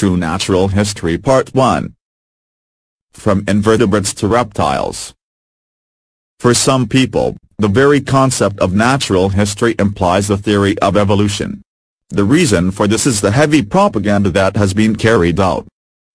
True Natural History Part 1 From Invertebrates to Reptiles For some people, the very concept of natural history implies the theory of evolution. The reason for this is the heavy propaganda that has been carried out.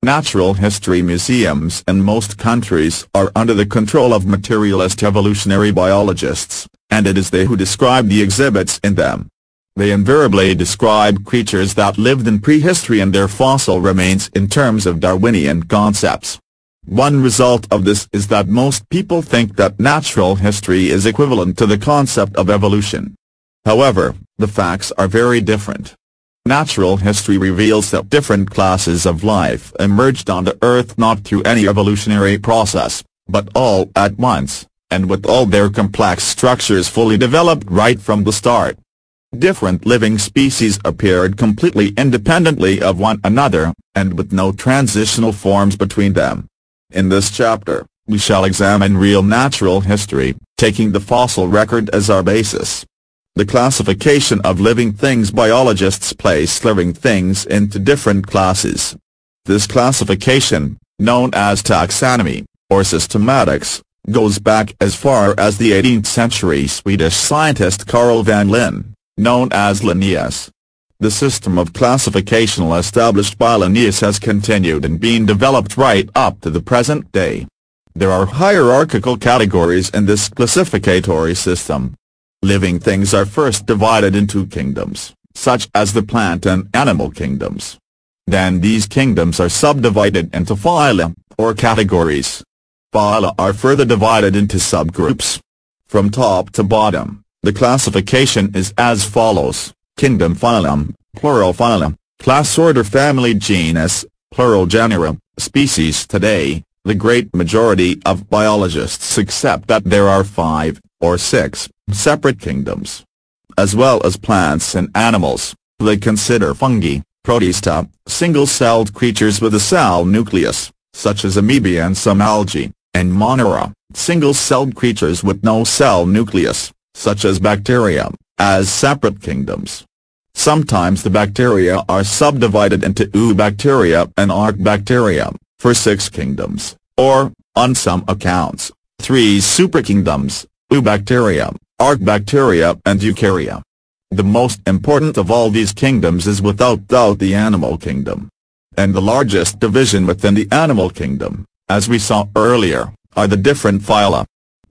Natural history museums in most countries are under the control of materialist evolutionary biologists, and it is they who describe the exhibits in them. They invariably describe creatures that lived in prehistory and their fossil remains in terms of Darwinian concepts. One result of this is that most people think that natural history is equivalent to the concept of evolution. However, the facts are very different. Natural history reveals that different classes of life emerged on the Earth not through any evolutionary process, but all at once, and with all their complex structures fully developed right from the start different living species appeared completely independently of one another, and with no transitional forms between them. In this chapter, we shall examine real natural history, taking the fossil record as our basis. The classification of living things biologists place living things into different classes. This classification, known as taxonomy, or systematics, goes back as far as the 18th century Swedish scientist Carl van Linn known as Linnaeus. The system of classification established by Linnaeus has continued and been developed right up to the present day. There are hierarchical categories in this classificatory system. Living things are first divided into kingdoms, such as the plant and animal kingdoms. Then these kingdoms are subdivided into phyla, or categories. Phyla are further divided into subgroups. From top to bottom, the classification is as follows, kingdom phylum, plural phylum, class order family genus, plural genera, species Today, the great majority of biologists accept that there are five, or six, separate kingdoms. As well as plants and animals, they consider fungi, protista, single-celled creatures with a cell nucleus, such as amoeba and some algae, and monera, single-celled creatures with no cell nucleus, such as bacteria, as separate kingdoms. Sometimes the bacteria are subdivided into eubacteria and archaebacteria, for six kingdoms, or, on some accounts, three superkingdoms, eubacteria, archaebacteria and eukarya. The most important of all these kingdoms is without doubt the animal kingdom. And the largest division within the animal kingdom, as we saw earlier, are the different phyla.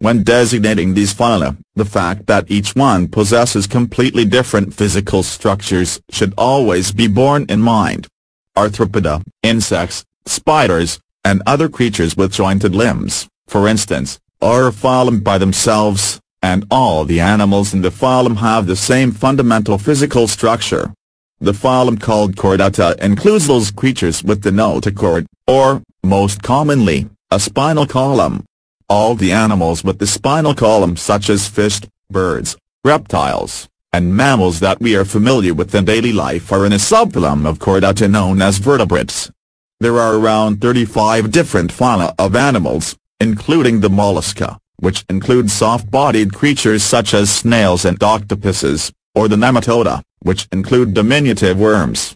When designating these phyla, the fact that each one possesses completely different physical structures should always be borne in mind. Arthropoda, insects, spiders, and other creatures with jointed limbs, for instance, are a phylum by themselves, and all the animals in the phylum have the same fundamental physical structure. The phylum called Chordata includes those creatures with the notochord, or, most commonly, a spinal column. All the animals with the spinal column such as fish, birds, reptiles, and mammals that we are familiar with in daily life are in a subphylum of chordata known as vertebrates. There are around 35 different phyla of animals, including the mollusca, which include soft-bodied creatures such as snails and octopuses, or the nematoda, which include diminutive worms.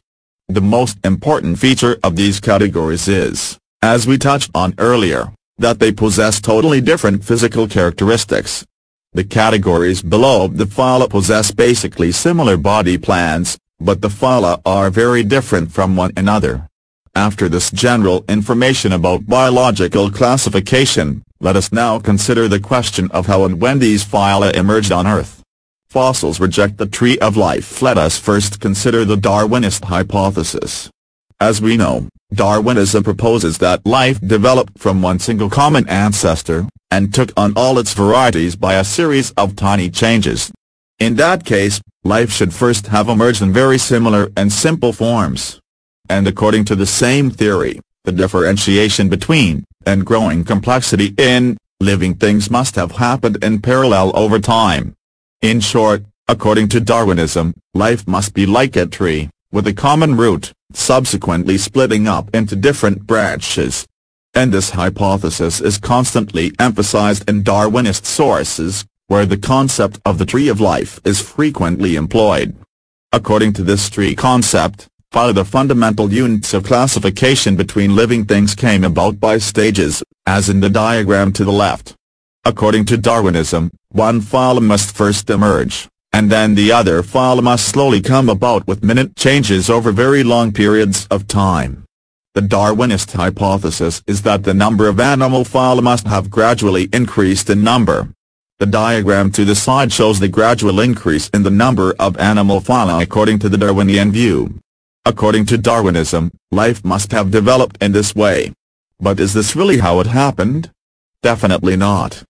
The most important feature of these categories is, as we touched on earlier, that they possess totally different physical characteristics. The categories below the phyla possess basically similar body plans, but the phyla are very different from one another. After this general information about biological classification, let us now consider the question of how and when these phyla emerged on Earth. Fossils reject the tree of life. Let us first consider the Darwinist hypothesis. As we know, Darwinism proposes that life developed from one single common ancestor, and took on all its varieties by a series of tiny changes. In that case, life should first have emerged in very similar and simple forms. And according to the same theory, the differentiation between, and growing complexity in, living things must have happened in parallel over time. In short, according to Darwinism, life must be like a tree, with a common root, subsequently splitting up into different branches. And this hypothesis is constantly emphasized in Darwinist sources, where the concept of the tree of life is frequently employed. According to this tree concept, Phyla the fundamental units of classification between living things came about by stages, as in the diagram to the left. According to Darwinism, one phyla must first emerge, and then the other phyla must slowly come about with minute changes over very long periods of time. The Darwinist hypothesis is that the number of animal phyla must have gradually increased in number. The diagram to the side shows the gradual increase in the number of animal phyla according to the Darwinian view. According to Darwinism, life must have developed in this way. But is this really how it happened? Definitely not.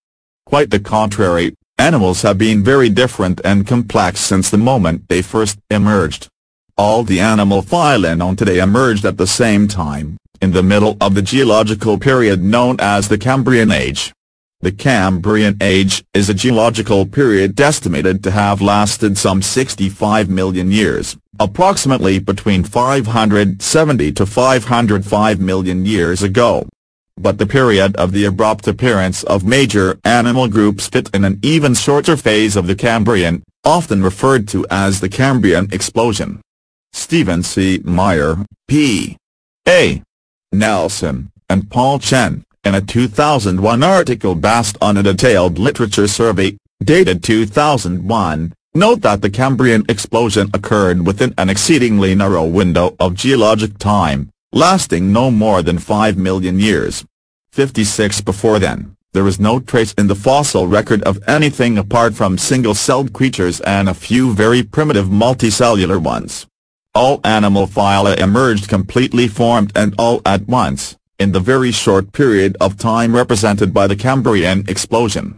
Quite the contrary, animals have been very different and complex since the moment they first emerged. All the animal phyla today emerged at the same time, in the middle of the geological period known as the Cambrian Age. The Cambrian Age is a geological period estimated to have lasted some 65 million years, approximately between 570 to 505 million years ago. But the period of the abrupt appearance of major animal groups fit in an even shorter phase of the Cambrian, often referred to as the Cambrian explosion. Stephen C. Meyer, P. A. Nelson, and Paul Chien, in a 2001 article based on a detailed literature survey, dated 2001, note that the Cambrian explosion occurred within an exceedingly narrow window of geologic time, lasting no more than 5 million years. 56 before then, there is no trace in the fossil record of anything apart from single-celled creatures and a few very primitive multicellular ones all animal phyla emerged completely formed and all at once, in the very short period of time represented by the Cambrian explosion.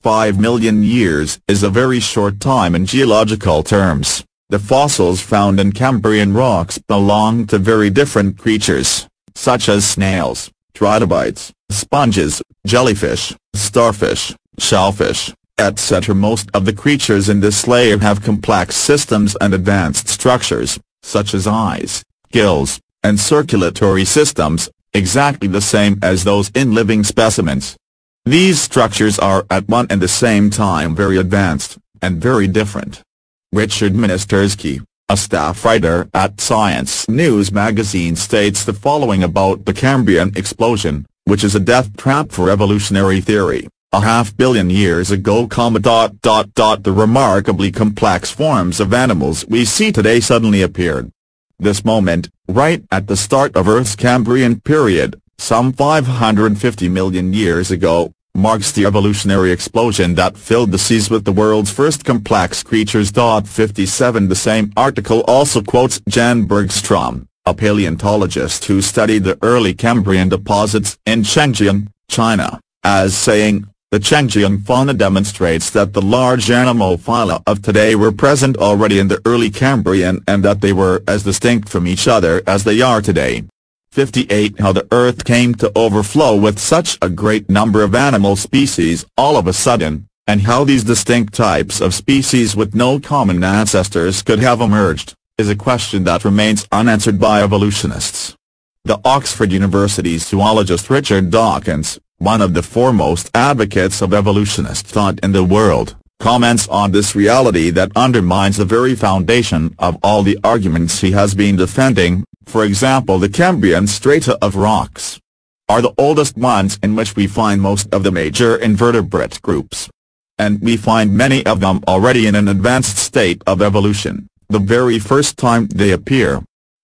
Five million years is a very short time in geological terms. The fossils found in Cambrian rocks belong to very different creatures, such as snails, trilobites, sponges, jellyfish, starfish, shellfish, etc. Most of the creatures in this layer have complex systems and advanced structures, such as eyes, gills, and circulatory systems, exactly the same as those in living specimens. These structures are at one and the same time very advanced, and very different. Richard Monastersky, a staff writer at Science News magazine states the following about the Cambrian explosion, which is a death trap for evolutionary theory. A half billion years ago comma dot dot dot the remarkably complex forms of animals we see today suddenly appeared. This moment, right at the start of Earth's Cambrian period, some 550 million years ago, marks the evolutionary explosion that filled the seas with the world's first complex creatures. 57 The same article also quotes Jan Bergstrom, a paleontologist who studied the early Cambrian deposits in Chengjiang, China, as saying, the Chengjiang fauna demonstrates that the large animal phyla of today were present already in the early Cambrian and that they were as distinct from each other as they are today. 58 How the Earth came to overflow with such a great number of animal species all of a sudden, and how these distinct types of species with no common ancestors could have emerged, is a question that remains unanswered by evolutionists. The Oxford University's zoologist Richard Dawkins, one of the foremost advocates of evolutionist thought in the world, comments on this reality that undermines the very foundation of all the arguments he has been defending, for example the Cambrian strata of rocks are the oldest ones in which we find most of the major invertebrate groups. And we find many of them already in an advanced state of evolution, the very first time they appear.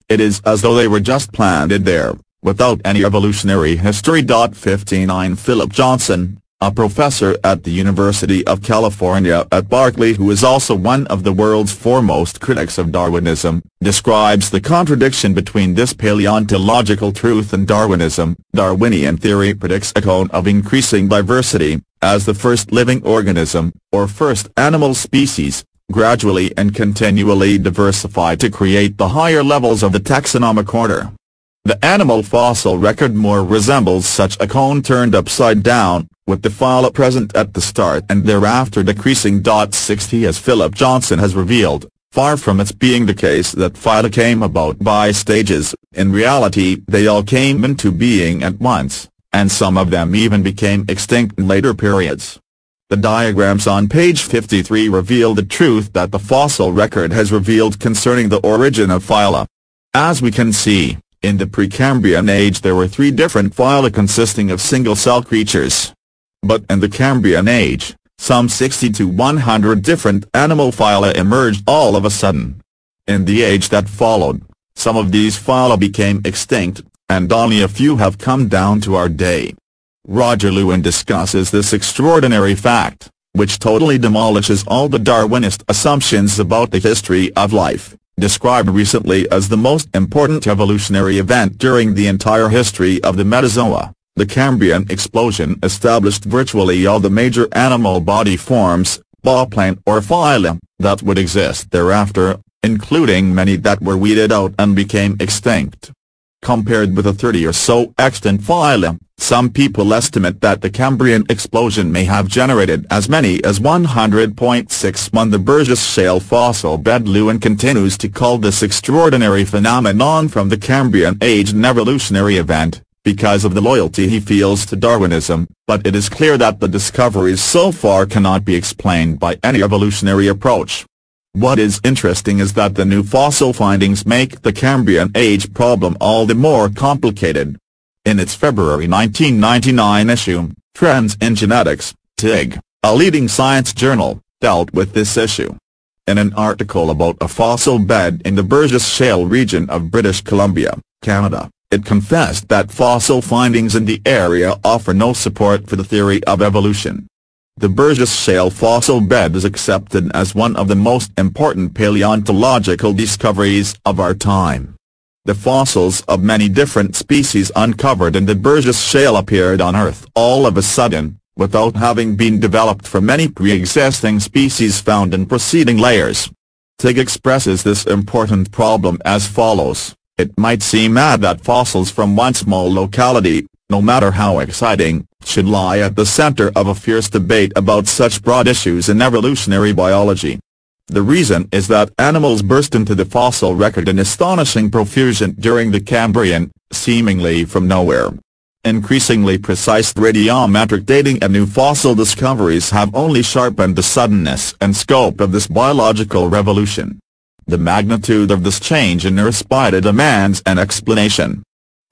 It is as though they were just planted there, without any evolutionary history. 59 Philip Johnson, a professor at the University of California at Berkeley who is also one of the world's foremost critics of Darwinism, describes the contradiction between this paleontological truth and Darwinism. Darwinian theory predicts a cone of increasing diversity, as the first living organism, or first animal species, gradually and continually diversify to create the higher levels of the taxonomic order. The animal fossil record more resembles such a cone turned upside down, with the phyla present at the start and thereafter decreasing. 60 As Philip Johnson has revealed, far from it being the case that phyla came about by stages, in reality they all came into being at once, and some of them even became extinct in later periods. The diagrams on page 53 reveal the truth that the fossil record has revealed concerning the origin of phyla. As we can see, in the Precambrian age there were three different phyla consisting of single-cell creatures. But in the Cambrian age, some 60 to 100 different animal phyla emerged all of a sudden. In the age that followed, some of these phyla became extinct, and only a few have come down to our day. Roger Lewin discusses this extraordinary fact, which totally demolishes all the Darwinist assumptions about the history of life, described recently as the most important evolutionary event during the entire history of the Metazoa. The Cambrian explosion established virtually all the major animal body forms, body plan or phylum, that would exist thereafter, including many that were weeded out and became extinct. Compared with the 30 or so extant phyla, some people estimate that the Cambrian explosion may have generated as many as 100.61 the Burgess Shale fossil bed Lewin continues to call this extraordinary phenomenon from the Cambrian age an evolutionary event, because of the loyalty he feels to Darwinism, but it is clear that the discoveries so far cannot be explained by any evolutionary approach. What is interesting is that the new fossil findings make the Cambrian age problem all the more complicated. In its February 1999 issue, Trends in Genetics, TIG, a leading science journal, dealt with this issue. In an article about a fossil bed in the Burgess Shale region of British Columbia, Canada, it confessed that fossil findings in the area offer no support for the theory of evolution. The Burgess Shale fossil bed is accepted as one of the most important paleontological discoveries of our time. The fossils of many different species uncovered in the Burgess Shale appeared on Earth all of a sudden, without having been developed from any pre-existing species found in preceding layers. TIG expresses this important problem as follows, it might seem odd that fossils from one small locality, no matter how exciting, should lie at the center of a fierce debate about such broad issues in evolutionary biology. The reason is that animals burst into the fossil record in astonishing profusion during the Cambrian, seemingly from nowhere. Increasingly precise radiometric dating and new fossil discoveries have only sharpened the suddenness and scope of this biological revolution. The magnitude of this change in Earth's biota demands an explanation.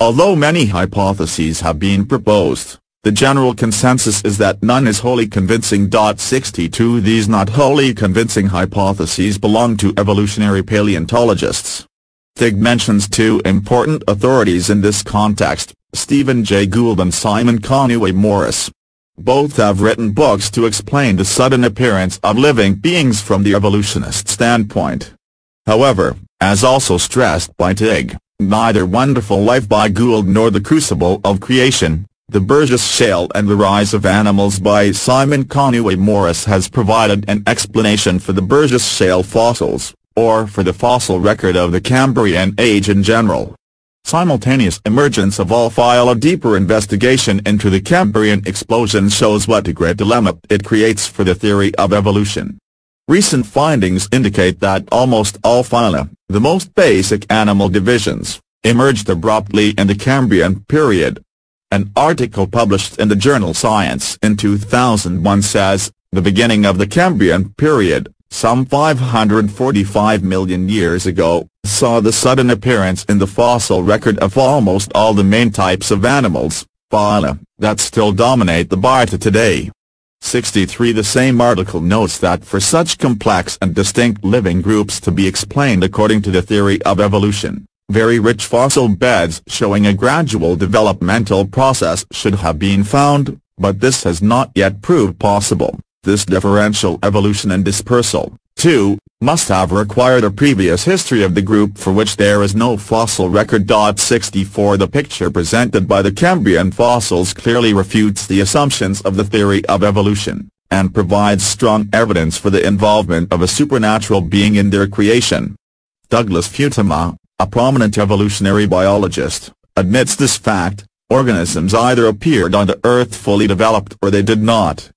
Although many hypotheses have been proposed, the general consensus is that none is wholly convincing. 62 These not wholly convincing hypotheses belong to evolutionary paleontologists. TIG mentions two important authorities in this context, Stephen Jay Gould and Simon Conway Morris. Both have written books to explain the sudden appearance of living beings from the evolutionist standpoint. However, as also stressed by TIG, Neither Wonderful Life by Gould nor The Crucible of Creation, The Burgess Shale and the Rise of Animals by Simon Conway Morris has provided an explanation for the Burgess Shale fossils, or for the fossil record of the Cambrian age in general. Simultaneous emergence of all phyla a deeper investigation into the Cambrian explosion shows what a great dilemma it creates for the theory of evolution. Recent findings indicate that almost all phyla, the most basic animal divisions, emerged abruptly in the Cambrian period. An article published in the journal Science in 2001 says, the beginning of the Cambrian period, some 545 million years ago, saw the sudden appearance in the fossil record of almost all the main types of animals, phyla, that still dominate the biota today. 63 The same article notes that for such complex and distinct living groups to be explained according to the theory of evolution, very rich fossil beds showing a gradual developmental process should have been found, but this has not yet proved possible. This differential evolution and dispersal, too, must have required a previous history of the group for which there is no fossil record. 64 The picture presented by the Cambrian fossils clearly refutes the assumptions of the theory of evolution, and provides strong evidence for the involvement of a supernatural being in their creation. Douglas Futuyma, a prominent evolutionary biologist, admits this fact, organisms either appeared on the Earth fully developed or they did not.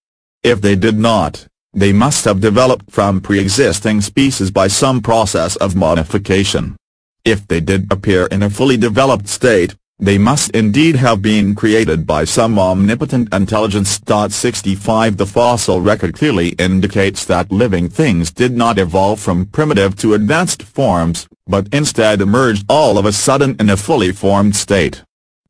If they did not, they must have developed from pre-existing species by some process of modification. If they did appear in a fully developed state, they must indeed have been created by some omnipotent intelligence. 65 The fossil record clearly indicates that living things did not evolve from primitive to advanced forms, but instead emerged all of a sudden in a fully formed state.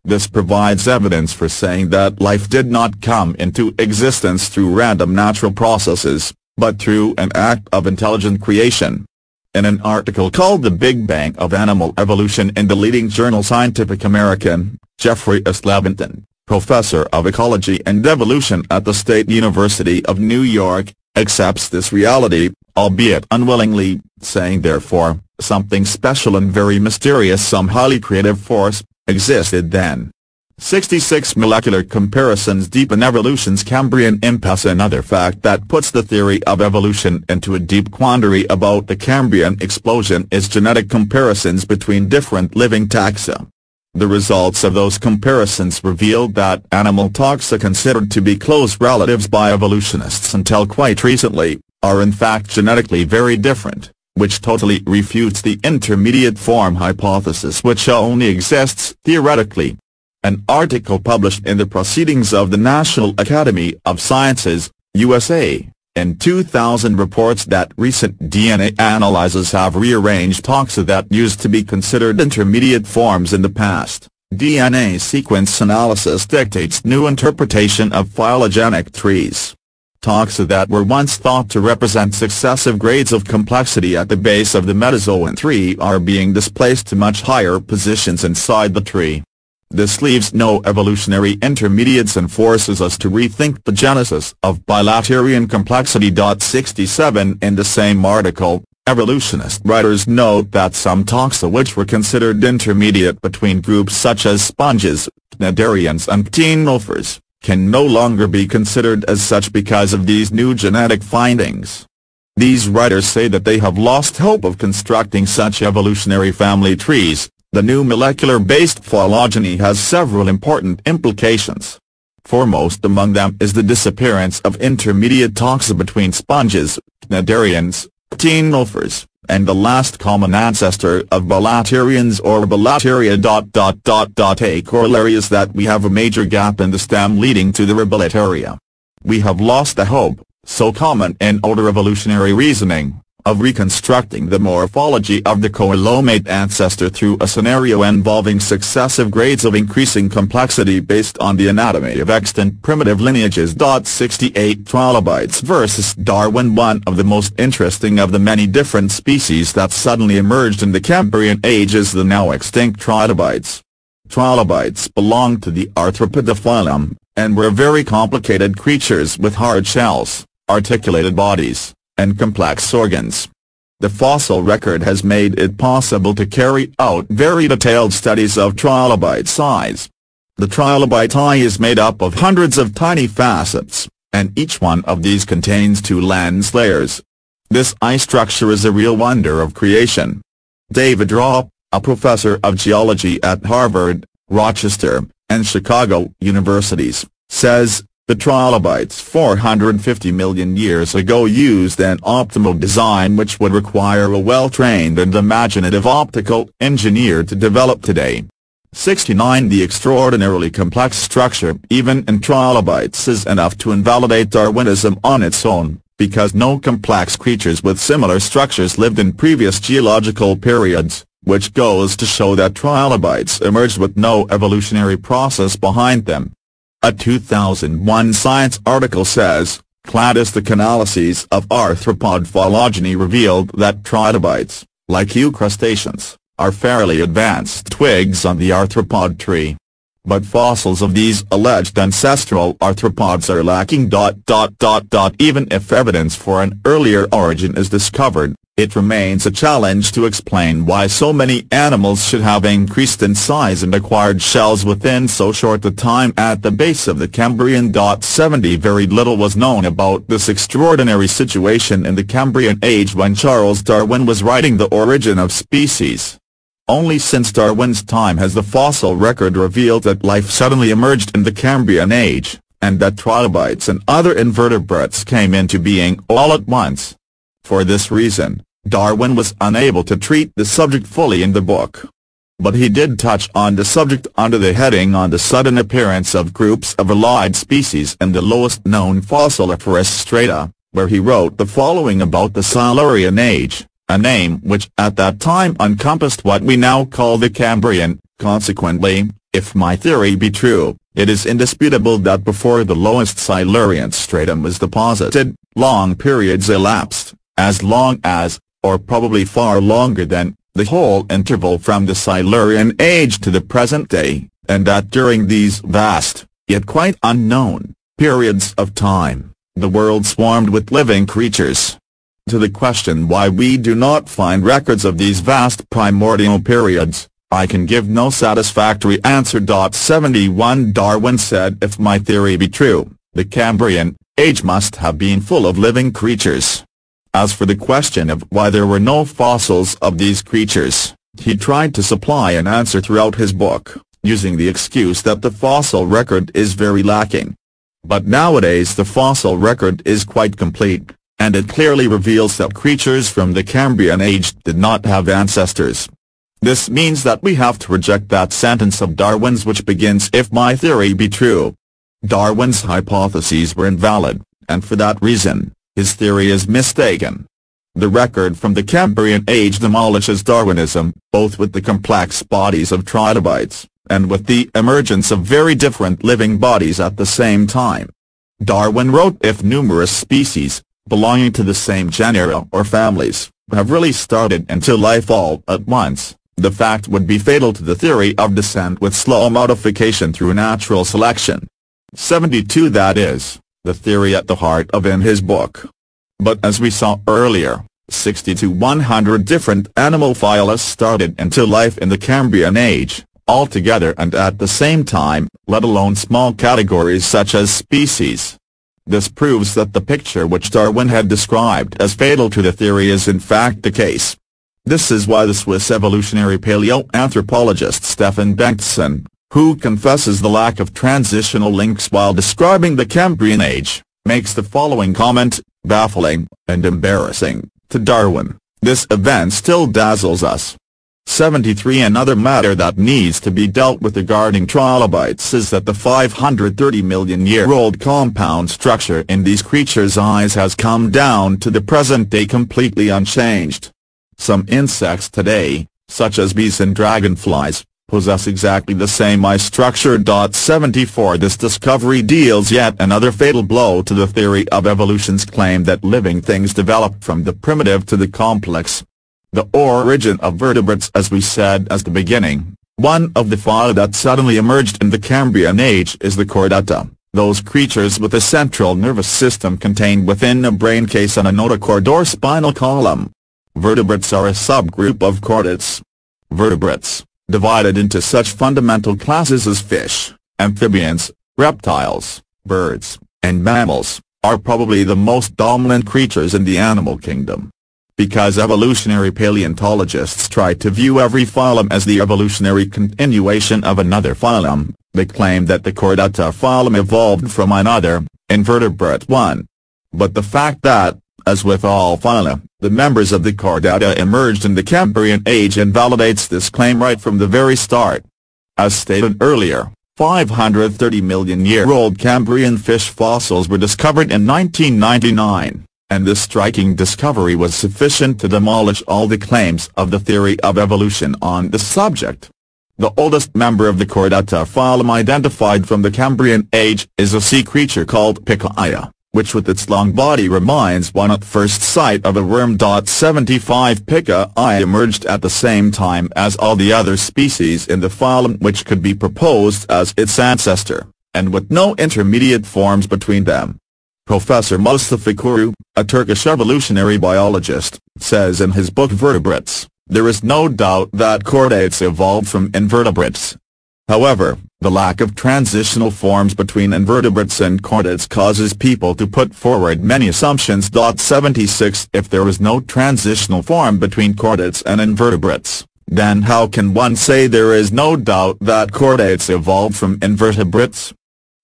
This provides evidence for saying that life did not come into existence through random natural processes, but through an act of intelligent creation. In an article called The Big Bang of Animal Evolution in the leading journal Scientific American, Jeffrey S. Levinton, professor of ecology and evolution at the State University of New York, accepts this reality, albeit unwillingly, saying therefore, something special and very mysterious some highly creative force, existed then. 66 molecular comparisons deepen evolution's Cambrian impasse another fact that puts the theory of evolution into a deep quandary about the Cambrian explosion is genetic comparisons between different living taxa. The results of those comparisons revealed that animal taxa considered to be close relatives by evolutionists until quite recently, are in fact genetically very different, which totally refutes the intermediate form hypothesis which only exists theoretically. An article published in the Proceedings of the National Academy of Sciences, USA, in 2000 reports that recent DNA analyses have rearranged taxa that used to be considered intermediate forms in the past. DNA sequence analysis dictates new interpretation of phylogenetic trees. Taxa that were once thought to represent successive grades of complexity at the base of the metazoan tree are being displaced to much higher positions inside the tree. This leaves no evolutionary intermediates and forces us to rethink the genesis of bilaterian complexity. 67 In the same article, evolutionist writers note that some taxa which were considered intermediate between groups such as sponges, cnidarians and ctenophores, can no longer be considered as such because of these new genetic findings. These writers say that they have lost hope of constructing such evolutionary family trees, the new molecular-based phylogeny has several important implications. Foremost among them is the disappearance of intermediate taxa between sponges, cnidarians, ctenophores, and the last common ancestor of bilaterians or bilateria. A corollary is that we have a major gap in the stem leading to the bilateria. We have lost the hope, so common in older evolutionary reasoning, of reconstructing the morphology of the coelomate ancestor through a scenario involving successive grades of increasing complexity based on the anatomy of extant primitive lineages. 68 Trilobites versus Darwin One of the most interesting of the many different species that suddenly emerged in the Cambrian age is the now extinct trilobites. Trilobites belonged to the arthropoda phylum, and were very complicated creatures with hard shells, articulated bodies, and complex organs. The fossil record has made it possible to carry out very detailed studies of trilobite size. The trilobite eye is made up of hundreds of tiny facets, and each one of these contains two lens layers. This eye structure is a real wonder of creation. David Raup, a professor of geology at Harvard, Rochester, and Chicago universities, says, the trilobites 450 million years ago used an optimal design which would require a well-trained and imaginative optical engineer to develop today. 69 The extraordinarily complex structure even in trilobites is enough to invalidate Darwinism on its own, because no complex creatures with similar structures lived in previous geological periods, which goes to show that trilobites emerged with no evolutionary process behind them. A 2001 Science article says, cladistic analyses of arthropod phylogeny revealed that trilobites, like eucrustaceans, are fairly advanced twigs on the arthropod tree. But fossils of these alleged ancestral arthropods are lacking. Even if evidence for an earlier origin is discovered, it remains a challenge to explain why so many animals should have increased in size and acquired shells within so short a time at the base of the Cambrian. 70 Very little was known about this extraordinary situation in the Cambrian age when Charles Darwin was writing The Origin of Species. Only since Darwin's time has the fossil record revealed that life suddenly emerged in the Cambrian age, and that trilobites and other invertebrates came into being all at once. For this reason, Darwin was unable to treat the subject fully in the book. but he did touch on the subject under the heading on the sudden appearance of groups of allied species in the lowest known fossiliferous strata, where he wrote the following about the Silurian age, a name which at that time encompassed what we now call the Cambrian, consequently, if my theory be true, it is indisputable that before the lowest Silurian stratum was deposited, long periods elapsed, as long as, or probably far longer than, the whole interval from the Silurian age to the present day, and that during these vast, yet quite unknown, periods of time, the world swarmed with living creatures. To the question why we do not find records of these vast primordial periods, I can give no satisfactory answer. 71 Darwin said if my theory be true, the Cambrian age must have been full of living creatures. As for the question of why there were no fossils of these creatures, he tried to supply an answer throughout his book, using the excuse that the fossil record is very lacking. But nowadays the fossil record is quite complete, and it clearly reveals that creatures from the Cambrian age did not have ancestors. This means that we have to reject that sentence of Darwin's which begins if my theory be true. Darwin's hypotheses were invalid, and for that reason, his theory is mistaken. The record from the Cambrian age demolishes Darwinism, both with the complex bodies of trilobites, and with the emergence of very different living bodies at the same time. Darwin wrote if numerous species, belonging to the same genera or families, have really started into life all at once, the fact would be fatal to the theory of descent with slow modification through natural selection. 72 That is, the theory at the heart of in his book. But as we saw earlier, 60 to 100 different animal phyla started into life in the Cambrian age, all together and at the same time, let alone small categories such as species. This proves that the picture which Darwin had described as fatal to the theory is in fact the case. This is why the Swiss evolutionary paleoanthropologist Stefan Bengtson, who confesses the lack of transitional links while describing the Cambrian age, makes the following comment, baffling, and embarrassing, to Darwin, this event still dazzles us. 73 Another matter that needs to be dealt with regarding trilobites is that the 530 million year old compound structure in these creatures' eyes has come down to the present day completely unchanged. Some insects today, such as bees and dragonflies, possess exactly the same eye structure. 74 This discovery deals yet another fatal blow to the theory of evolution's claim that living things developed from the primitive to the complex. The origin of vertebrates as we said at the beginning, one of the phyla that suddenly emerged in the Cambrian age is the chordata, those creatures with a central nervous system contained within a brain case and a notochord or spinal column. Vertebrates are a subgroup of chordates. Vertebrates, divided into such fundamental classes as fish, amphibians, reptiles, birds, and mammals, are probably the most dominant creatures in the animal kingdom. Because evolutionary paleontologists try to view every phylum as the evolutionary continuation of another phylum, they claim that the Chordata phylum evolved from another, invertebrate one. But the fact that, as with all phyla, the members of the Chordata emerged in the Cambrian age invalidates this claim right from the very start. As stated earlier, 530 million year old Cambrian fish fossils were discovered in 1999, and this striking discovery was sufficient to demolish all the claims of the theory of evolution on the subject. The oldest member of the Chordata phylum identified from the Cambrian age is a sea creature called Pikaia which with its long body reminds one at first sight of a worm. 75 Pikaia emerged at the same time as all the other species in the phylum which could be proposed as its ancestor, and with no intermediate forms between them. Professor Mustafa Kuru, a Turkish evolutionary biologist, says in his book Vertebrates, there is no doubt that chordates evolved from invertebrates. However, the lack of transitional forms between invertebrates and chordates causes people to put forward many assumptions. 76 If there is no transitional form between chordates and invertebrates, then how can one say there is no doubt that chordates evolved from invertebrates?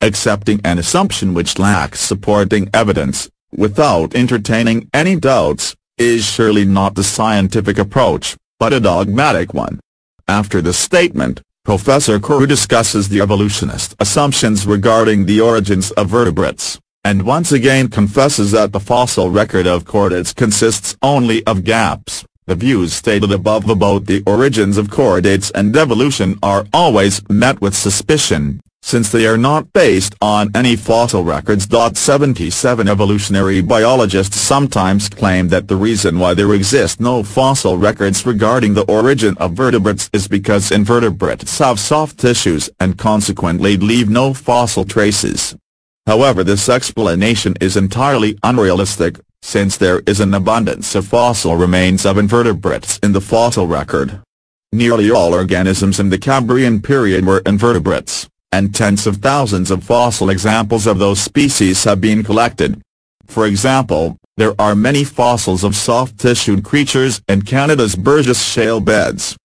Accepting an assumption which lacks supporting evidence, without entertaining any doubts, is surely not the scientific approach, but a dogmatic one. After the statement, Professor Kuru discusses the evolutionist assumptions regarding the origins of vertebrates, and once again confesses that the fossil record of chordates consists only of gaps. The views stated above about the origins of chordates and evolution are always met with suspicion, since they are not based on any fossil records. 77 Evolutionary biologists sometimes claim that the reason why there exist no fossil records regarding the origin of vertebrates is because invertebrates have soft tissues and consequently leave no fossil traces. However this explanation is entirely unrealistic, since there is an abundance of fossil remains of invertebrates in the fossil record. Nearly all organisms in the Cambrian period were invertebrates, and tens of thousands of fossil examples of those species have been collected. For example, there are many fossils of soft-tissued creatures in Canada's Burgess Shale beds.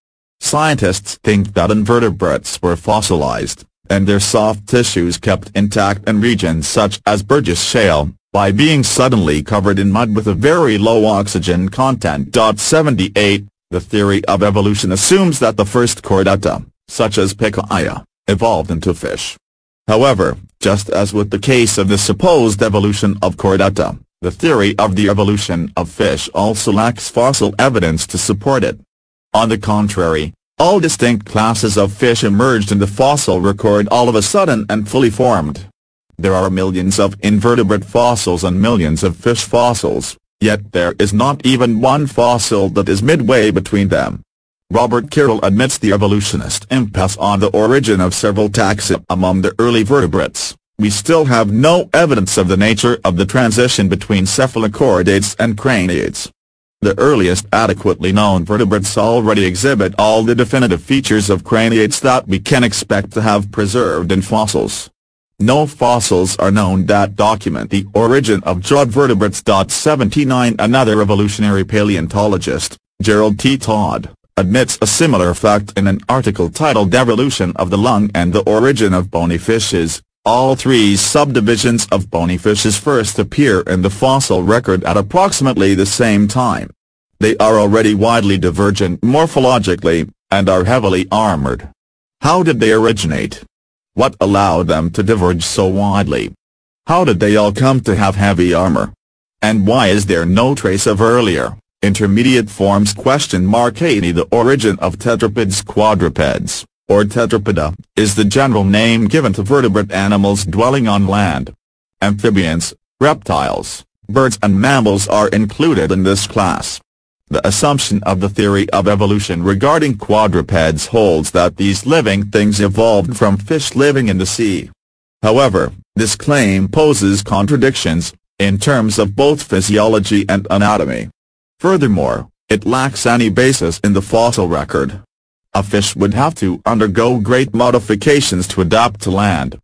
Scientists think that invertebrates were fossilized, and their soft tissues kept intact in regions such as Burgess Shale, by being suddenly covered in mud with a very low oxygen content. 78, the theory of evolution assumes that the first chordata, such as Pikaia, evolved into fish. However, just as with the case of the supposed evolution of chordata, the theory of the evolution of fish also lacks fossil evidence to support it. On the contrary, all distinct classes of fish emerged in the fossil record all of a sudden and fully formed. There are millions of invertebrate fossils and millions of fish fossils, yet there is not even one fossil that is midway between them. Robert Carroll admits the evolutionist impasse on the origin of several taxa among the early vertebrates. We still have no evidence of the nature of the transition between cephalochordates and craniates. The earliest adequately known vertebrates already exhibit all the definitive features of craniates that we can expect to have preserved in fossils. No fossils are known that document the origin of jawed vertebrates. 79 Another evolutionary paleontologist, Gerald T. Todd, admits a similar fact in an article titled Evolution of the Lung and the Origin of Bony Fishes. All three subdivisions of bony fishes first appear in the fossil record at approximately the same time. They are already widely divergent morphologically, and are heavily armored. How did they originate? What allowed them to diverge so widely? How did they all come to have heavy armor? And why is there no trace of earlier, intermediate forms question mark 80 The origin of tetrapods quadrupeds, or tetrapoda, is the general name given to vertebrate animals dwelling on land. Amphibians, reptiles, birds and mammals are included in this class. The assumption of the theory of evolution regarding quadrupeds holds that these living things evolved from fish living in the sea. However, this claim poses contradictions, in terms of both physiology and anatomy. Furthermore, it lacks any basis in the fossil record. A fish would have to undergo great modifications to adapt to land.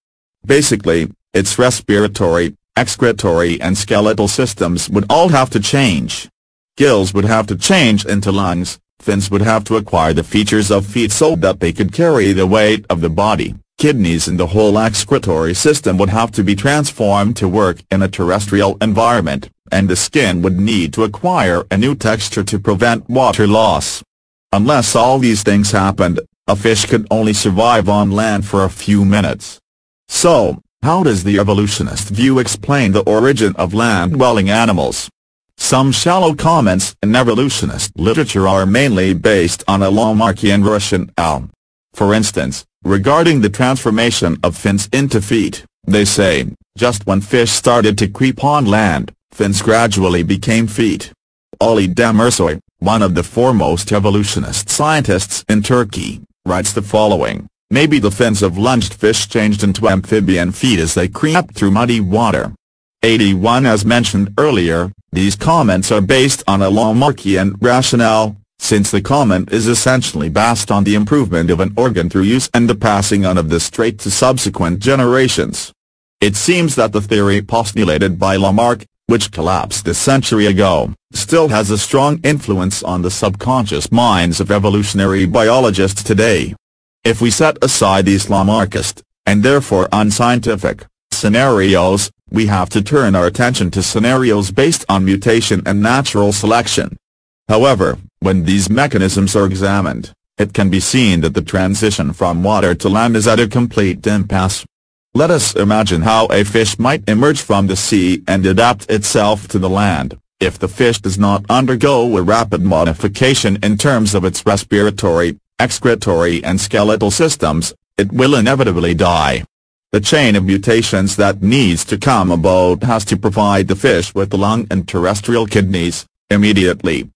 Basically, its respiratory, excretory and skeletal systems would all have to change. Gills would have to change into lungs, fins would have to acquire the features of feet so that they could carry the weight of the body, kidneys and the whole excretory system would have to be transformed to work in a terrestrial environment, and the skin would need to acquire a new texture to prevent water loss. Unless all these things happened, a fish could only survive on land for a few minutes. So, how does the evolutionist view explain the origin of land-dwelling animals? Some shallow comments in evolutionist literature are mainly based on a Lamarckian rationale. For instance, regarding the transformation of fins into feet, they say, just when fish started to creep on land, fins gradually became feet. Ali Demirsoy, one of the foremost evolutionist scientists in Turkey, writes the following, maybe the fins of lunged fish changed into amphibian feet as they crept through muddy water. 81 As mentioned earlier, these comments are based on a Lamarckian rationale, since the comment is essentially based on the improvement of an organ through use and the passing on of this trait to subsequent generations. It seems that the theory postulated by Lamarck, which collapsed a century ago, still has a strong influence on the subconscious minds of evolutionary biologists today. If we set aside these Lamarckist, and therefore unscientific, scenarios, we have to turn our attention to scenarios based on mutation and natural selection. However, when these mechanisms are examined, it can be seen that the transition from water to land is at a complete impasse. Let us imagine how a fish might emerge from the sea and adapt itself to the land. If the fish does not undergo a rapid modification in terms of its respiratory, excretory and skeletal systems, it will inevitably die. The chain of mutations that needs to come about has to provide the fish with the lung and terrestrial kidneys, immediately.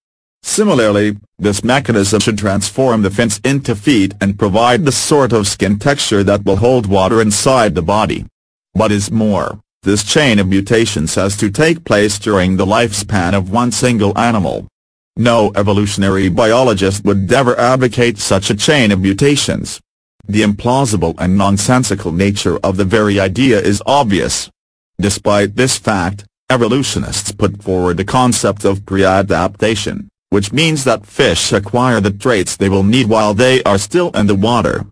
Similarly, this mechanism should transform the fins into feet and provide the sort of skin texture that will hold water inside the body. What is more, this chain of mutations has to take place during the lifespan of one single animal. No evolutionary biologist would ever advocate such a chain of mutations. The implausible and nonsensical nature of the very idea is obvious. Despite this fact, evolutionists put forward the concept of pre-adaptation, which means that fish acquire the traits they will need while they are still in the water.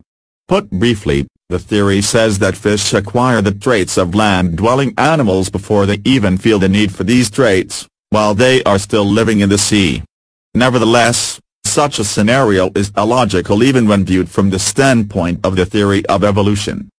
Put briefly, the theory says that fish acquire the traits of land-dwelling animals before they even feel the need for these traits, while they are still living in the sea. Nevertheless, such a scenario is illogical even when viewed from the standpoint of the theory of evolution.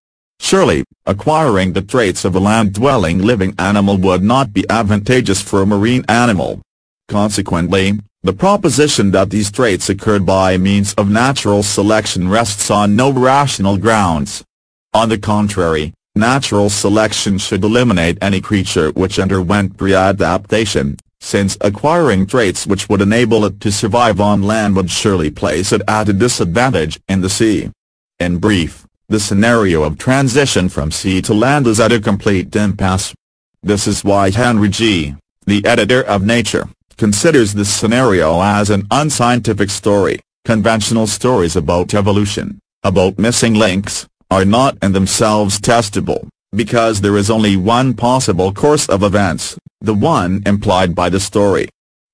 Surely, acquiring the traits of a land-dwelling living animal would not be advantageous for a marine animal. Consequently, the proposition that these traits occurred by means of natural selection rests on no rational grounds. On the contrary, natural selection should eliminate any creature which underwent pre-adaptation, since acquiring traits which would enable it to survive on land would surely place it at a disadvantage in the sea. In brief, the scenario of transition from sea to land is at a complete impasse. This is why Henry Gee., the editor of Nature, considers this scenario as an unscientific story. Conventional stories about evolution, about missing links, are not in themselves testable, because there is only one possible course of events, the one implied by the story.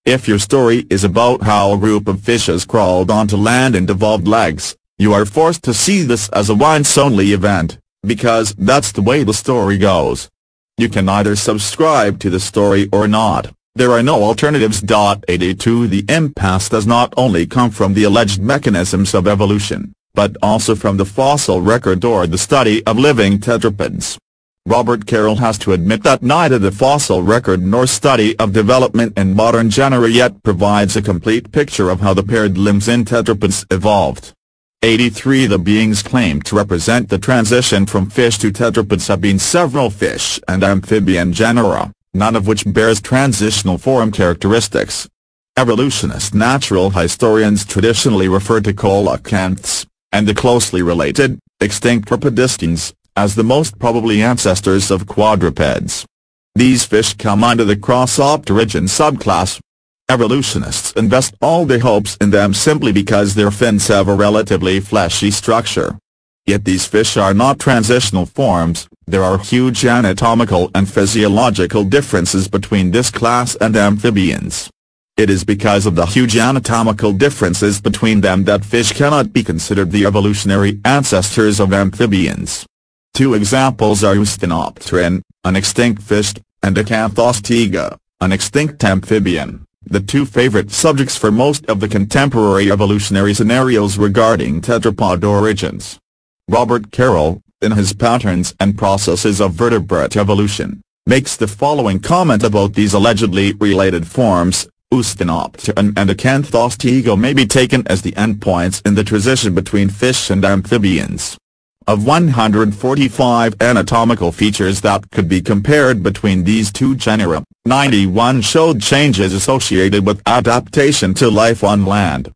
If your story is about how a group of fishes crawled onto land and evolved legs, you are forced to see this as a once-only event, because that's the way the story goes. You can either subscribe to the story or not, there are no alternatives. 82 The impasse does not only come from the alleged mechanisms of evolution, but also from the fossil record or the study of living tetrapods. Robert Carroll has to admit that neither the fossil record nor study of development in modern genera yet provides a complete picture of how the paired limbs in tetrapods evolved. 83 The beings claimed to represent the transition from fish to tetrapods have been several fish and amphibian genera, none of which bears transitional form characteristics. Evolutionist natural historians traditionally refer to coelacanths, and the closely related, extinct rhipidistians, as the most probably ancestors of quadrupeds. These fish come under the Crossopterygian subclass. Evolutionists invest all their hopes in them simply because their fins have a relatively fleshy structure. Yet these fish are not transitional forms, there are huge anatomical and physiological differences between this class and amphibians. It is because of the huge anatomical differences between them that fish cannot be considered the evolutionary ancestors of amphibians. Two examples are Eusthenopteron, an extinct fish, and Acanthostega, an extinct amphibian, the two favorite subjects for most of the contemporary evolutionary scenarios regarding tetrapod origins. Robert Carroll, in his Patterns and Processes of Vertebrate Evolution, makes the following comment about these allegedly related forms, Eusthenopteron and Acanthostega may be taken as the endpoints in the transition between fish and amphibians. Of 145 anatomical features that could be compared between these two genera, 91 showed changes associated with adaptation to life on land.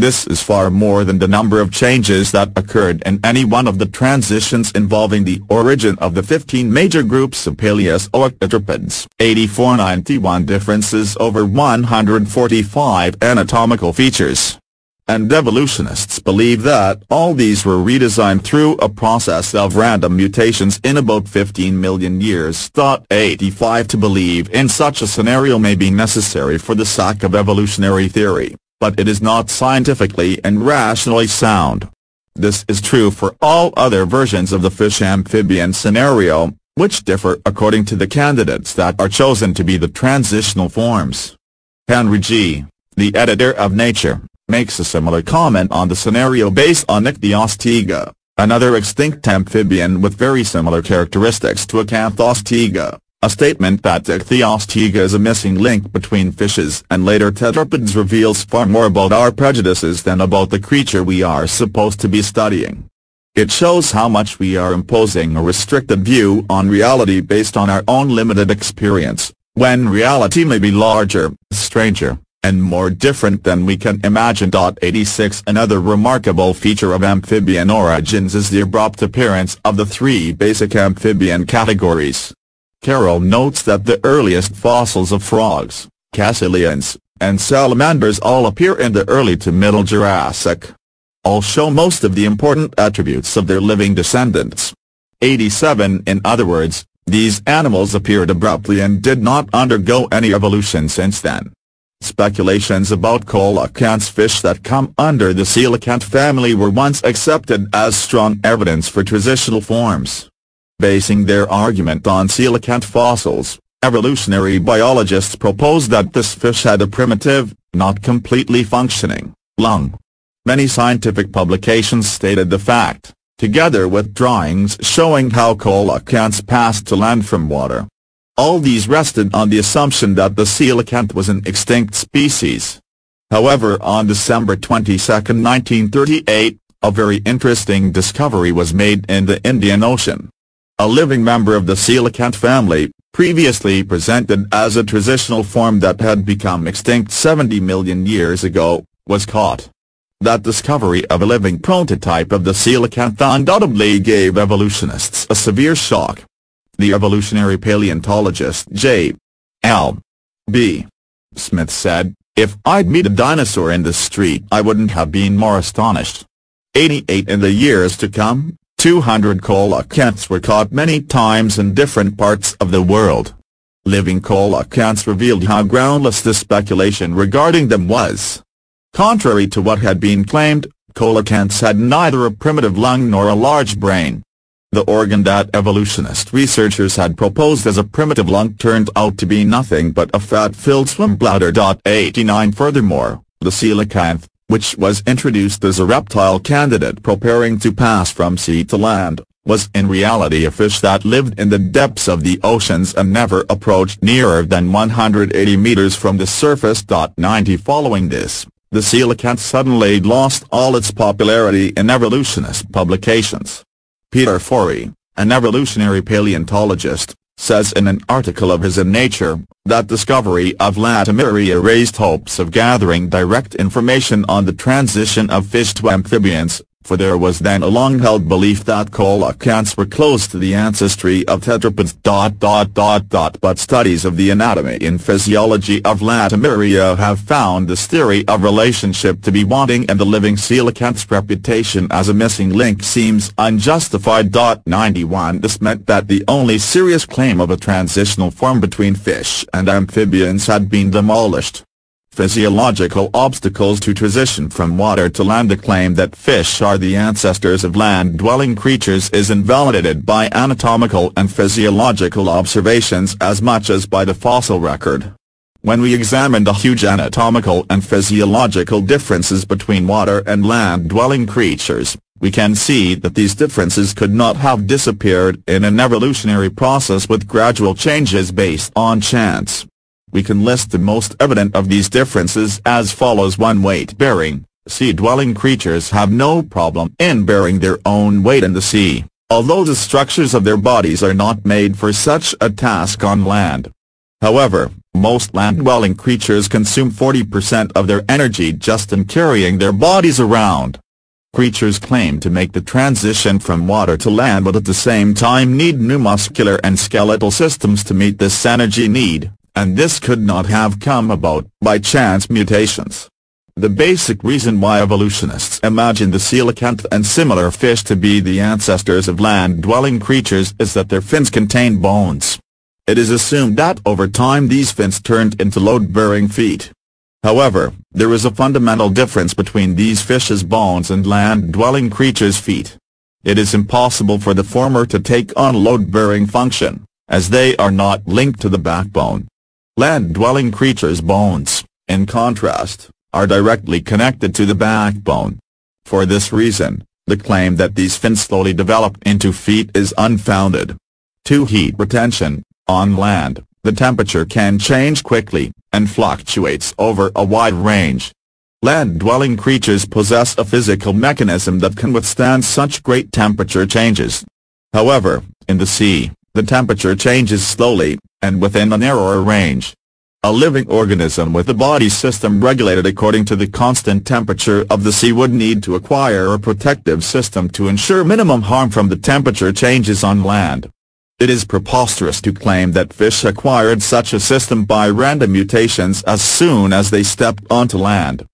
This is far more than the number of changes that occurred in any one of the transitions involving the origin of the 15 major groups of Paleozoic tetrapods. 8491 differences over 145 anatomical features and evolutionists believe that all these were redesigned through a process of random mutations in about 15 million years. 85 To believe in such a scenario may be necessary for the sake of evolutionary theory, but it is not scientifically and rationally sound. This is true for all other versions of the fish-amphibian scenario, which differ according to the candidates that are chosen to be the transitional forms. Henry Gee., the editor of Nature, makes a similar comment on the scenario based on Ichthyostega, another extinct amphibian with very similar characteristics to Acanthostega, a statement that Ichthyostega is a missing link between fishes and later tetrapods reveals far more about our prejudices than about the creature we are supposed to be studying. It shows how much we are imposing a restricted view on reality based on our own limited experience, when reality may be larger, stranger, and more different than we can imagine. 86 Another remarkable feature of amphibian origins is the abrupt appearance of the three basic amphibian categories. Carroll notes that the earliest fossils of frogs, caecilians, and salamanders all appear in the early to middle Jurassic all show most of the important attributes of their living descendants. 87 In other words, these animals appeared abruptly and did not undergo any evolution since then. Speculations about coelacanths fish that come under the coelacanth family were once accepted as strong evidence for transitional forms. Basing their argument on coelacanth fossils, evolutionary biologists propose that this fish had a primitive, not completely functioning, lung. Many scientific publications stated the fact, together with drawings showing how coelacanths passed to land from water. All these rested on the assumption that the coelacanth was an extinct species. However on December 22, 1938, a very interesting discovery was made in the Indian Ocean. A living member of the coelacanth family, previously presented as a transitional form that had become extinct 70 million years ago, was caught. That discovery of a living prototype of the coelacanth undoubtedly gave evolutionists a severe shock. The evolutionary paleontologist J. L. B. Smith said, if I'd meet a dinosaur in the street I wouldn't have been more astonished. 88 In the years to come, 200 coelacanths were caught many times in different parts of the world. Living coelacanths revealed how groundless the speculation regarding them was. Contrary to what had been claimed, coelacanths had neither a primitive lung nor a large brain. The organ that evolutionist researchers had proposed as a primitive lung turned out to be nothing but a fat-filled swim bladder. 89 Furthermore, the coelacanth, which was introduced as a reptile candidate preparing to pass from sea to land, was in reality a fish that lived in the depths of the oceans and never approached nearer than 180 meters from the surface. 90 Following this, the coelacanth suddenly lost all its popularity in evolutionist publications. Peter Forey, an evolutionary paleontologist, says in an article of his in Nature, that discovery of Latimeria raised hopes of gathering direct information on the transition of fish to amphibians, for there was then a long-held belief that coelacanths were close to the ancestry of tetrapods. But studies of the anatomy and physiology of Latimeria have found this theory of relationship to be wanting and the living coelacanth's reputation as a missing link seems unjustified. 91 This meant that the only serious claim of a transitional form between fish and amphibians had been demolished physiological obstacles to transition from water to land the claim that fish are the ancestors of land-dwelling creatures is invalidated by anatomical and physiological observations as much as by the fossil record. When we examine the huge anatomical and physiological differences between water and land-dwelling creatures, we can see that these differences could not have disappeared in an evolutionary process with gradual changes based on chance. We can list the most evident of these differences as follows 1 Weight bearing, sea-dwelling creatures have no problem in bearing their own weight in the sea, although the structures of their bodies are not made for such a task on land. However, most land-dwelling creatures consume 40% of their energy just in carrying their bodies around. Creatures claim to make the transition from water to land but at the same time need new muscular and skeletal systems to meet this energy need and this could not have come about by chance mutations. The basic reason why evolutionists imagine the coelacanth and similar fish to be the ancestors of land-dwelling creatures is that their fins contain bones. It is assumed that over time these fins turned into load-bearing feet. However, there is a fundamental difference between these fish's bones and land-dwelling creatures' feet. It is impossible for the former to take on load-bearing function, as they are not linked to the backbone land-dwelling creatures' bones, in contrast, are directly connected to the backbone. For this reason, the claim that these fins slowly developed into feet is unfounded. 2. Heat retention, on land, the temperature can change quickly, and fluctuates over a wide range. Land-dwelling creatures possess a physical mechanism that can withstand such great temperature changes. However, in the sea, the temperature changes slowly, and within a narrower range. A living organism with a body system regulated according to the constant temperature of the sea would need to acquire a protective system to ensure minimum harm from the temperature changes on land. It is preposterous to claim that fish acquired such a system by random mutations as soon as they stepped onto land.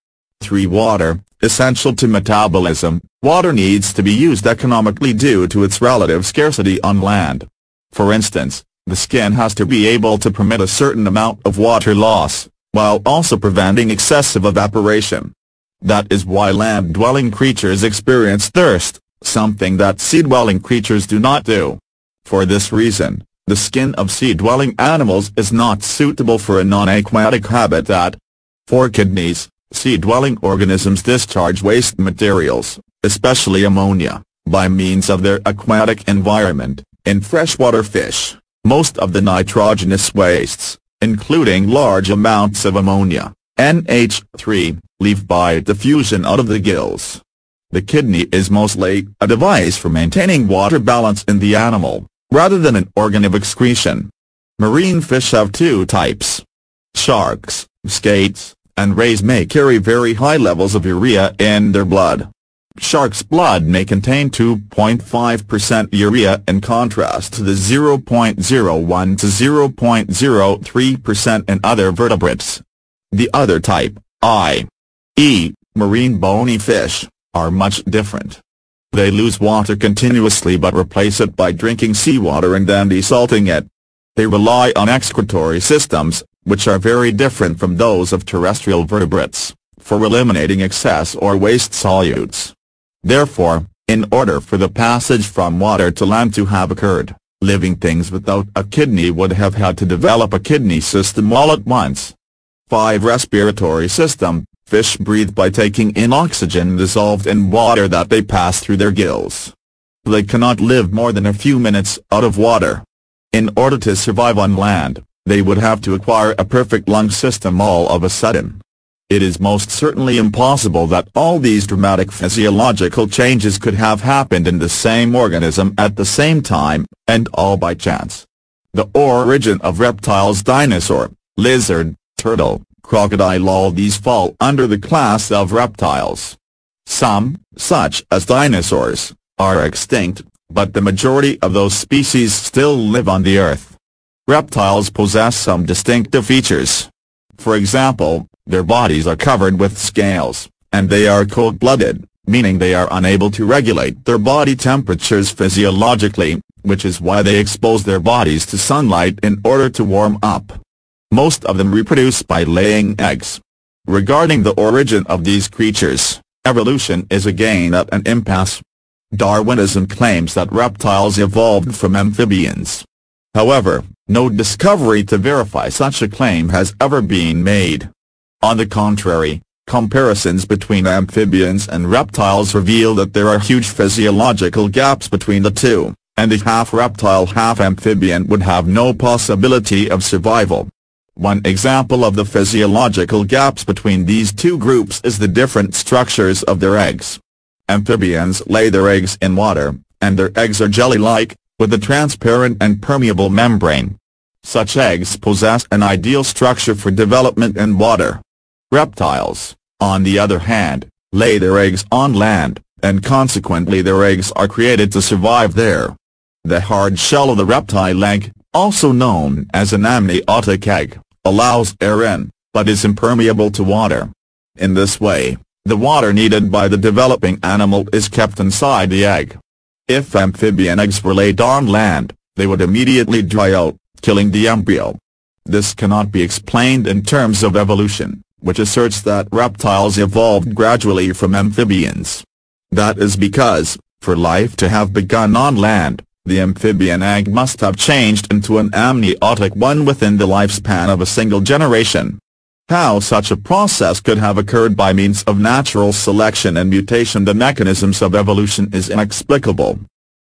3. Water, essential to metabolism, water needs to be used economically due to its relative scarcity on land. For instance, the skin has to be able to permit a certain amount of water loss, while also preventing excessive evaporation. That is why land-dwelling creatures experience thirst, something that sea-dwelling creatures do not do. For this reason, the skin of sea-dwelling animals is not suitable for a non-aquatic habitat. For kidneys, sea-dwelling organisms discharge waste materials, especially ammonia, by means of their aquatic environment, in freshwater fish. Most of the nitrogenous wastes, including large amounts of ammonia, NH3, leave by diffusion out of the gills. The kidney is mostly a device for maintaining water balance in the animal, rather than an organ of excretion. Marine fish have two types. Sharks, skates, and rays may carry very high levels of urea in their blood. Shark's blood may contain 2.5% urea in contrast to the 0.01 to 0.03% in other vertebrates. The other type, i.e., marine bony fish, are much different. They lose water continuously but replace it by drinking seawater and then desalting it. They rely on excretory systems, which are very different from those of terrestrial vertebrates, for eliminating excess or waste solutes. Therefore, in order for the passage from water to land to have occurred, living things without a kidney would have had to develop a kidney system all at once. 5. Respiratory system, fish breathe by taking in oxygen dissolved in water that they pass through their gills. They cannot live more than a few minutes out of water. In order to survive on land, they would have to acquire a perfect lung system all of a sudden. It is most certainly impossible that all these dramatic physiological changes could have happened in the same organism at the same time, and all by chance. The origin of reptiles dinosaur, lizard, turtle, crocodile all these fall under the class of reptiles. Some, such as dinosaurs, are extinct, but the majority of those species still live on the earth. Reptiles possess some distinctive features. For example, their bodies are covered with scales, and they are cold-blooded, meaning they are unable to regulate their body temperatures physiologically, which is why they expose their bodies to sunlight in order to warm up. Most of them reproduce by laying eggs. Regarding the origin of these creatures, evolution is again at an impasse. Darwinism claims that reptiles evolved from amphibians. However, no discovery to verify such a claim has ever been made. On the contrary, comparisons between amphibians and reptiles reveal that there are huge physiological gaps between the two, and the half-reptile half-amphibian would have no possibility of survival. One example of the physiological gaps between these two groups is the different structures of their eggs. Amphibians lay their eggs in water, and their eggs are jelly-like, with a transparent and permeable membrane. Such eggs possess an ideal structure for development in water. Reptiles, on the other hand, lay their eggs on land, and consequently their eggs are created to survive there. The hard shell of the reptile egg, also known as an amniotic egg, allows air in, but is impermeable to water. In this way, the water needed by the developing animal is kept inside the egg. If amphibian eggs were laid on land, they would immediately dry out, killing the embryo. This cannot be explained in terms of evolution which asserts that reptiles evolved gradually from amphibians. That is because, for life to have begun on land, the amphibian egg must have changed into an amniotic one within the lifespan of a single generation. How such a process could have occurred by means of natural selection and mutation the mechanisms of evolution is inexplicable.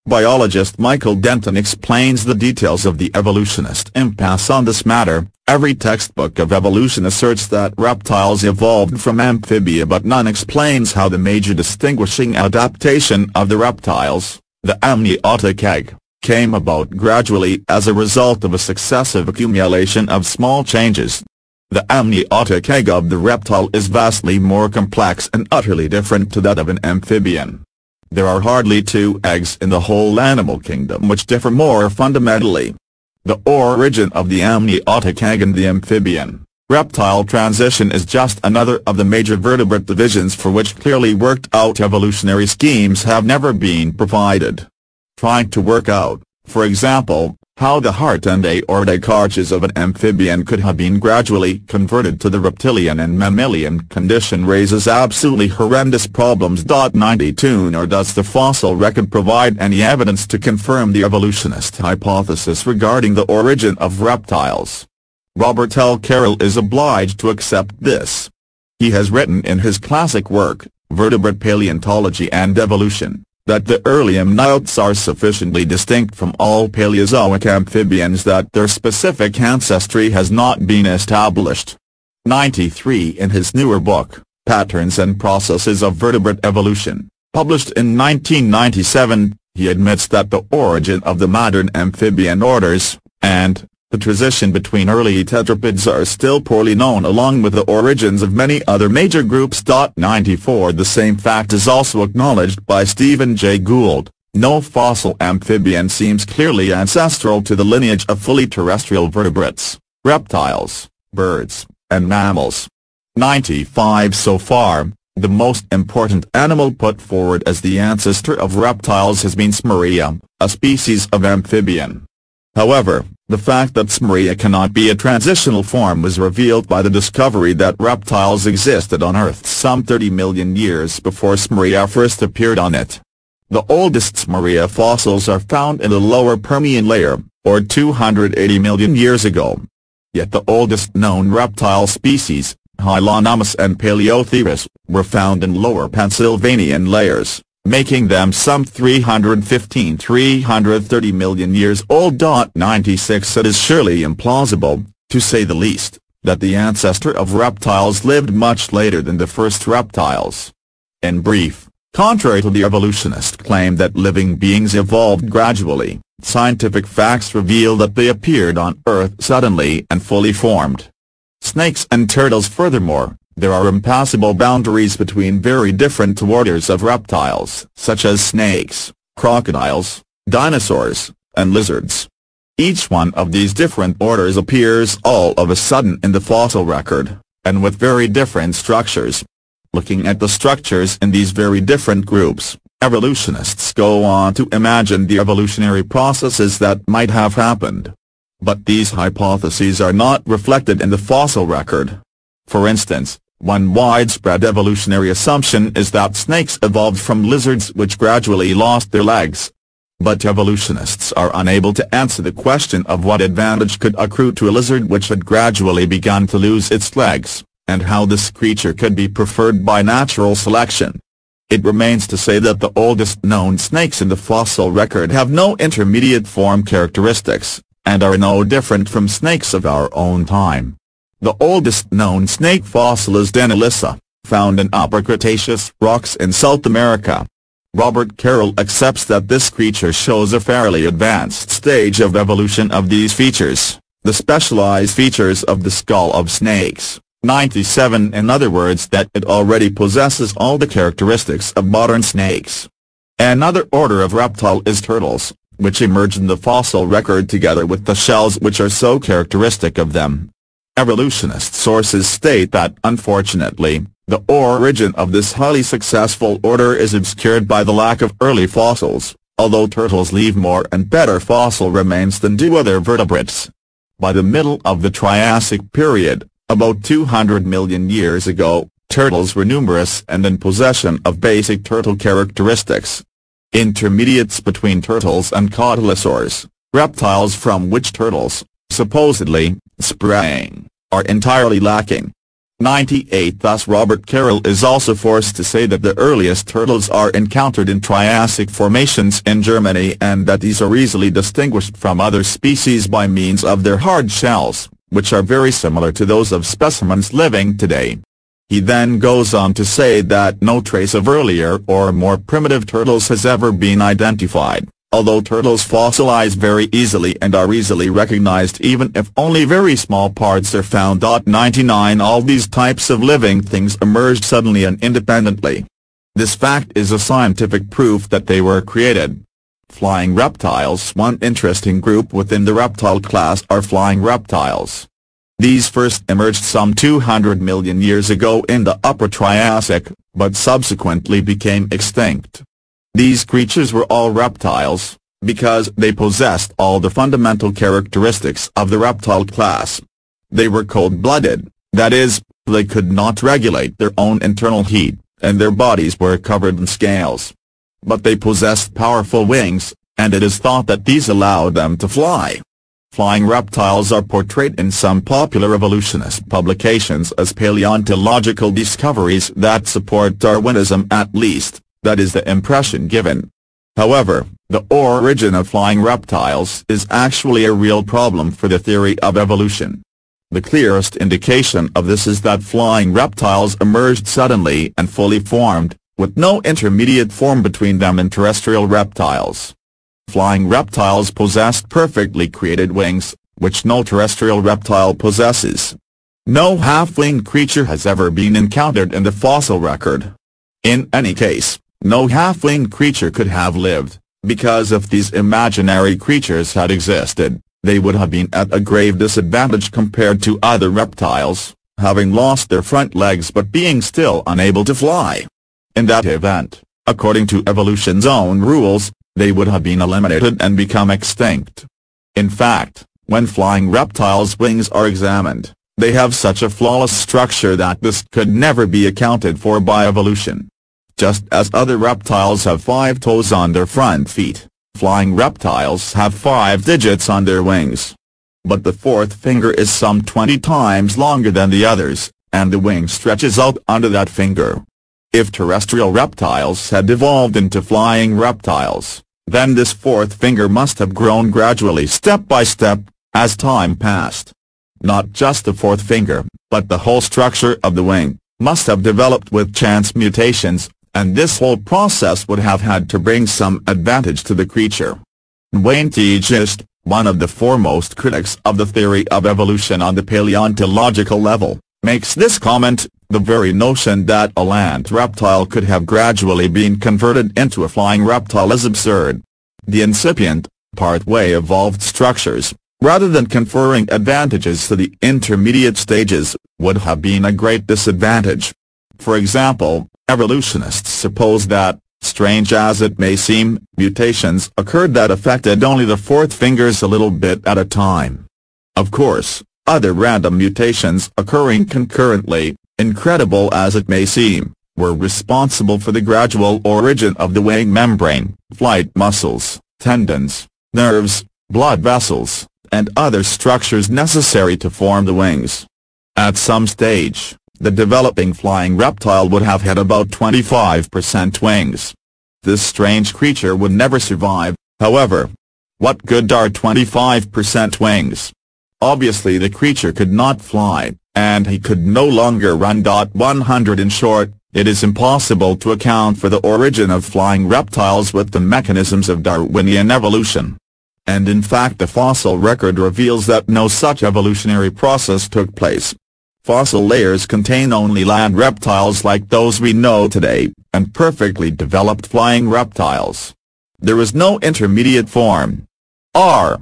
Biologist Michael Denton explains the details of the evolutionist impasse on this matter, every textbook of evolution asserts that reptiles evolved from amphibia but none explains how the major distinguishing adaptation of the reptiles, the amniotic egg, came about gradually as a result of a successive accumulation of small changes. The amniotic egg of the reptile is vastly more complex and utterly different to that of an amphibian. There are hardly two eggs in the whole animal kingdom which differ more fundamentally. The origin of the amniotic egg and the amphibian, reptile transition is just another of the major vertebrate divisions for which clearly worked out evolutionary schemes have never been provided. Trying to work out, for example, how the heart and aortic arches of an amphibian could have been gradually converted to the reptilian and mammalian condition raises absolutely horrendous problems. 92 Nor does the fossil record provide any evidence to confirm the evolutionist hypothesis regarding the origin of reptiles. Robert L. Carroll is obliged to accept this. He has written in his classic work, Vertebrate Paleontology and Evolution, that the early amniotes are sufficiently distinct from all Paleozoic amphibians that their specific ancestry has not been established. 93 In his newer book, Patterns and Processes of Vertebrate Evolution, published in 1997, he admits that the origin of the modern amphibian orders, and, the transition between early tetrapods are still poorly known along with the origins of many other major groups. 94 The same fact is also acknowledged by Stephen Jay Gould, no fossil amphibian seems clearly ancestral to the lineage of fully terrestrial vertebrates, reptiles, birds, and mammals. 95 So far, the most important animal put forward as the ancestor of reptiles has been Seymouria, a species of amphibian. However, the fact that Seymouria cannot be a transitional form was revealed by the discovery that reptiles existed on Earth some 30 million years before Seymouria first appeared on it. The oldest Seymouria fossils are found in the lower Permian layer, or 280 million years ago. Yet the oldest known reptile species, Hylonomus and Paleothyris, were found in lower Pennsylvanian layers making them some 315-330 million years old. 96 It is surely implausible, to say the least, that the ancestor of reptiles lived much later than the first reptiles. In brief, contrary to the evolutionist claim that living beings evolved gradually, scientific facts reveal that they appeared on Earth suddenly and fully formed. Snakes and turtles furthermore, there are impassable boundaries between very different orders of reptiles, such as snakes, crocodiles, dinosaurs, and lizards. Each one of these different orders appears all of a sudden in the fossil record, and with very different structures. Looking at the structures in these very different groups, evolutionists go on to imagine the evolutionary processes that might have happened. But these hypotheses are not reflected in the fossil record. For instance, one widespread evolutionary assumption is that snakes evolved from lizards which gradually lost their legs. But evolutionists are unable to answer the question of what advantage could accrue to a lizard which had gradually begun to lose its legs, and how this creature could be preferred by natural selection. It remains to say that the oldest known snakes in the fossil record have no intermediate form characteristics, and are no different from snakes of our own time. The oldest known snake fossil is Dinilysia, found in Upper Cretaceous rocks in South America. Robert Carroll accepts that this creature shows a fairly advanced stage of evolution of these features, the specialized features of the skull of snakes. 97 In other words that it already possesses all the characteristics of modern snakes. Another order of reptile is turtles, which emerge in the fossil record together with the shells which are so characteristic of them. Evolutionist sources state that, unfortunately, the origin of this highly successful order is obscured by the lack of early fossils, although turtles leave more and better fossil remains than do other vertebrates. By the middle of the Triassic period, about 200 million years ago, turtles were numerous and in possession of basic turtle characteristics. Intermediates between turtles and cotylosaurs, reptiles from which turtles, supposedly, sprang, are entirely lacking. 98 Thus Robert Carroll is also forced to say that the earliest turtles are encountered in Triassic formations in Germany and that these are easily distinguished from other species by means of their hard shells, which are very similar to those of specimens living today. He then goes on to say that no trace of earlier or more primitive turtles has ever been identified, although turtles fossilize very easily and are easily recognized even if only very small parts are found. 99 All these types of living things emerged suddenly and independently. This fact is a scientific proof that they were created. Flying reptiles One interesting group within the reptile class are flying reptiles. These first emerged some 200 million years ago in the Upper Triassic, but subsequently became extinct. These creatures were all reptiles, because they possessed all the fundamental characteristics of the reptile class. They were cold-blooded, that is, they could not regulate their own internal heat, and their bodies were covered in scales. But they possessed powerful wings, and it is thought that these allowed them to fly. Flying reptiles are portrayed in some popular evolutionist publications as paleontological discoveries that support Darwinism at least, that is the impression given. However, the origin of flying reptiles is actually a real problem for the theory of evolution. The clearest indication of this is that flying reptiles emerged suddenly and fully formed, with no intermediate form between them and terrestrial reptiles. Flying reptiles possessed perfectly created wings, which no terrestrial reptile possesses. No half-winged creature has ever been encountered in the fossil record. In any case, no half-winged creature could have lived, because if these imaginary creatures had existed, they would have been at a grave disadvantage compared to other reptiles, having lost their front legs but being still unable to fly. In that event, according to evolution's own rules, they would have been eliminated and become extinct. In fact, when flying reptiles' wings are examined, they have such a flawless structure that this could never be accounted for by evolution. Just as other reptiles have five toes on their front feet, flying reptiles have five digits on their wings. But the fourth finger is some 20 times longer than the others, and the wing stretches out under that finger. If terrestrial reptiles had evolved into flying reptiles, then this fourth finger must have grown gradually step by step, as time passed. Not just the fourth finger, but the whole structure of the wing, must have developed with chance mutations, and this whole process would have had to bring some advantage to the creature. Duane T. Gish, one of the foremost critics of the theory of evolution on the paleontological level, makes this comment, the very notion that a land reptile could have gradually been converted into a flying reptile is absurd. The incipient, part-way evolved structures, rather than conferring advantages to the intermediate stages, would have been a great disadvantage. For example, evolutionists suppose that, strange as it may seem, mutations occurred that affected only the fourth fingers a little bit at a time. Of course, other random mutations occurring concurrently, incredible as it may seem, were responsible for the gradual origin of the wing membrane, flight muscles, tendons, nerves, blood vessels, and other structures necessary to form the wings. At some stage, the developing flying reptile would have had about 25% wings. This strange creature would never survive, however. What good are 25% wings? Obviously the creature could not fly, and he could no longer run. 100 In short, it is impossible to account for the origin of flying reptiles with the mechanisms of Darwinian evolution. And in fact the fossil record reveals that no such evolutionary process took place. Fossil layers contain only land reptiles like those we know today, and perfectly developed flying reptiles. There is no intermediate form. R.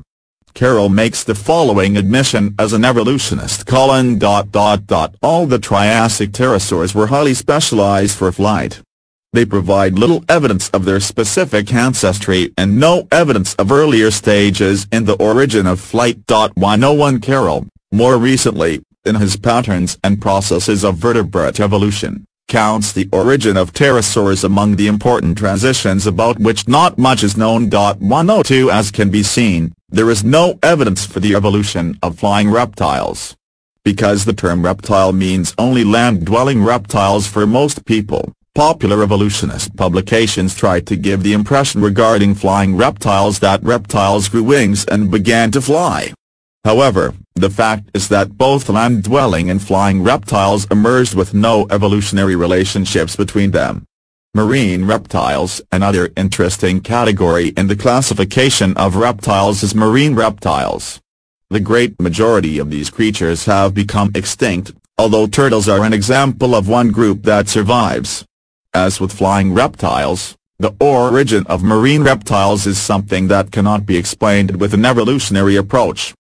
Carroll makes the following admission as an evolutionist colon dot dot dot all the Triassic pterosaurs were highly specialized for flight. They provide little evidence of their specific ancestry and no evidence of earlier stages in the origin of flight. 101 Carroll, more recently, in his Patterns and Processes of Vertebrate Evolution, counts the origin of pterosaurs among the important transitions about which not much is known. 102 As can be seen, there is no evidence for the evolution of flying reptiles. Because the term reptile means only land-dwelling reptiles for most people, popular evolutionist publications try to give the impression regarding flying reptiles that reptiles grew wings and began to fly. However, the fact is that both land-dwelling and flying reptiles emerged with no evolutionary relationships between them. Marine reptiles Another interesting category in the classification of reptiles is marine reptiles. The great majority of these creatures have become extinct, although turtles are an example of one group that survives. As with flying reptiles, the origin of marine reptiles is something that cannot be explained with an evolutionary approach.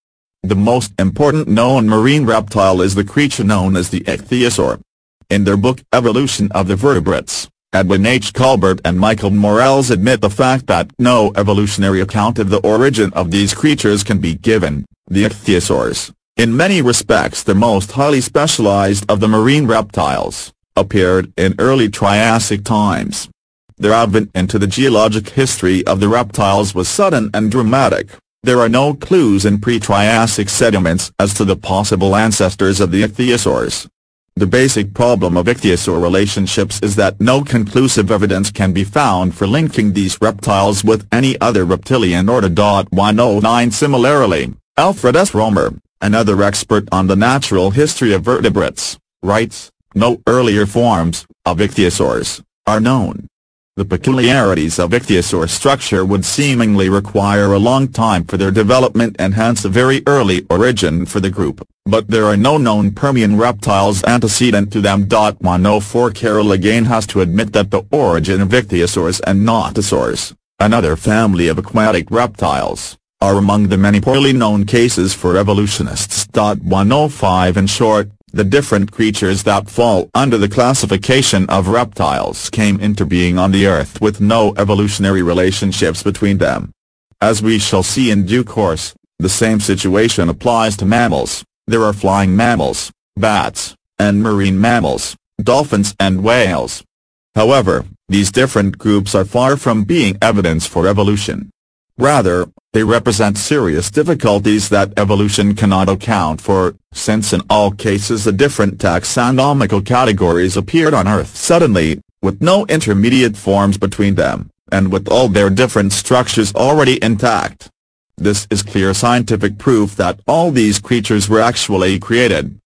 The most important known marine reptile is the creature known as the ichthyosaur. In their book Evolution of the Vertebrates, Edwin H. Colbert and Michael Morales admit the fact that no evolutionary account of the origin of these creatures can be given the ichthyosaurs, in many respects the most highly specialized of the marine reptiles, appeared in early Triassic times. Their advent into the geologic history of the reptiles was sudden and dramatic. There are no clues in pre-Triassic sediments as to the possible ancestors of the ichthyosaurs. The basic problem of ichthyosaur relationships is that no conclusive evidence can be found for linking these reptiles with any other reptilian order. 109 Similarly, Alfred S. Romer, another expert on the natural history of vertebrates, writes, no earlier forms, of ichthyosaurs, are known. The peculiarities of ichthyosaur structure would seemingly require a long time for their development and hence a very early origin for the group, but there are no known Permian reptiles antecedent to them. 104 Carroll again has to admit that the origin of ichthyosaurs and nothosaurs, another family of aquatic reptiles, are among the many poorly known cases for evolutionists. 105 In short, the different creatures that fall under the classification of reptiles came into being on the Earth with no evolutionary relationships between them. As we shall see in due course, the same situation applies to mammals, there are flying mammals, bats, and marine mammals, dolphins and whales. However, these different groups are far from being evidence for evolution. Rather, they represent serious difficulties that evolution cannot account for, since in all cases the different taxonomical categories appeared on Earth suddenly, with no intermediate forms between them, and with all their different structures already intact. This is clear scientific proof that all these creatures were actually created,